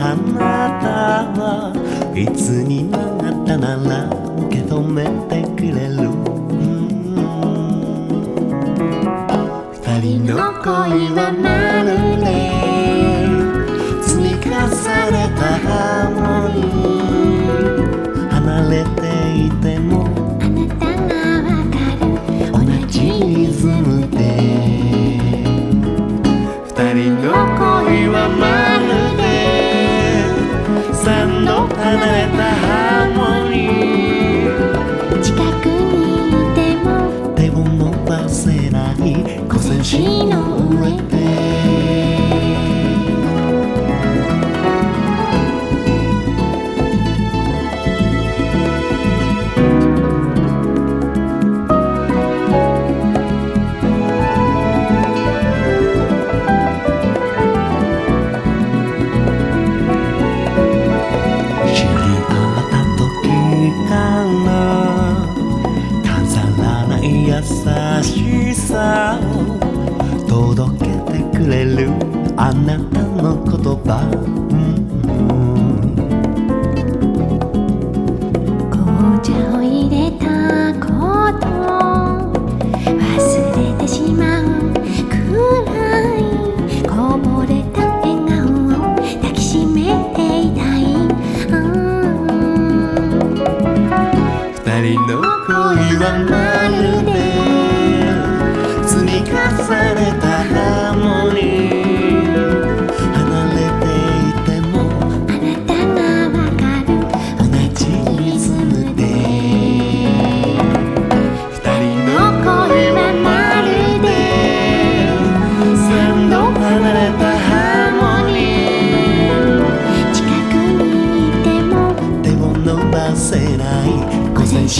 あなたはいつになったなら受け止めてくれる？二人の恋はまるで積み重ねたハーモニー。離れていてもあなたがわかる。同じリズムで。二人の na na れるあなたの言葉、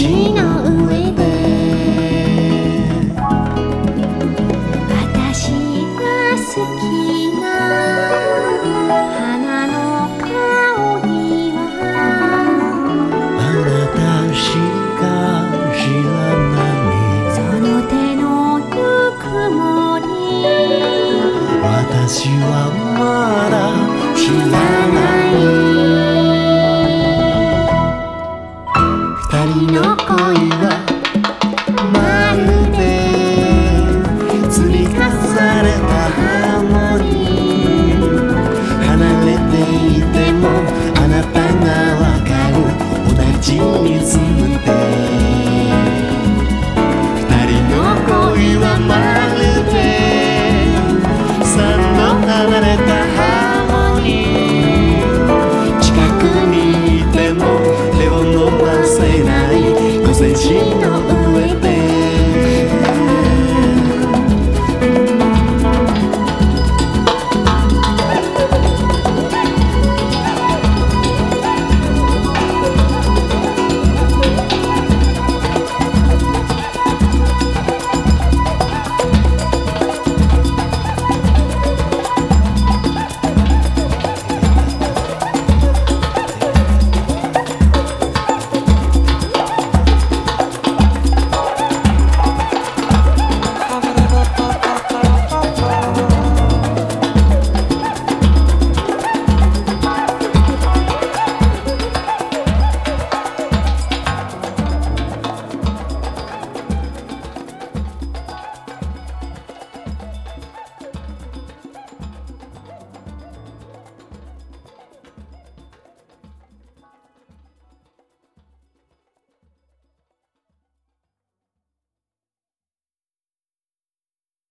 午前史の上で。私が好きな花の香りはあなたしか知らないその手のぬくもり。私は